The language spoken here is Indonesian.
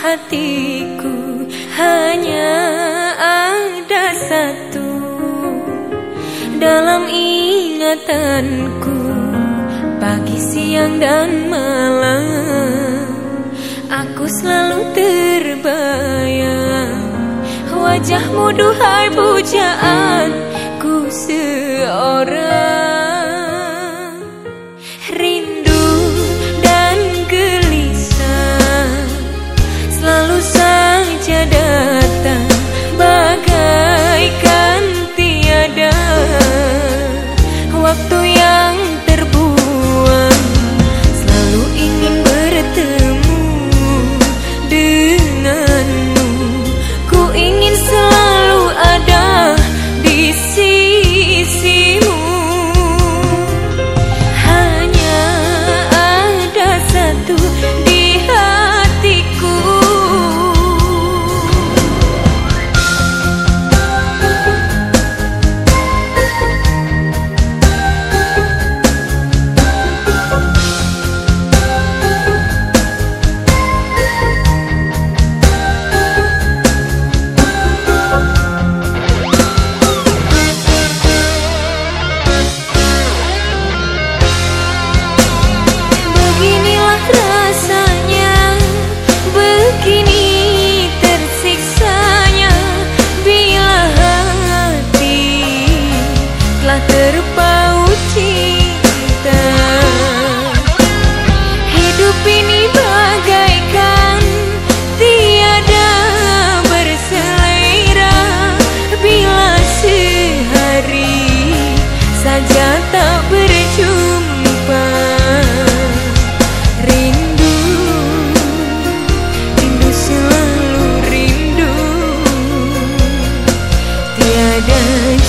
hatiku hanya ada satu. Dalam ingatanku pagi siang dan malam aku selalu terbayang wajahmu duhai pujaanku seorang atrás. 人。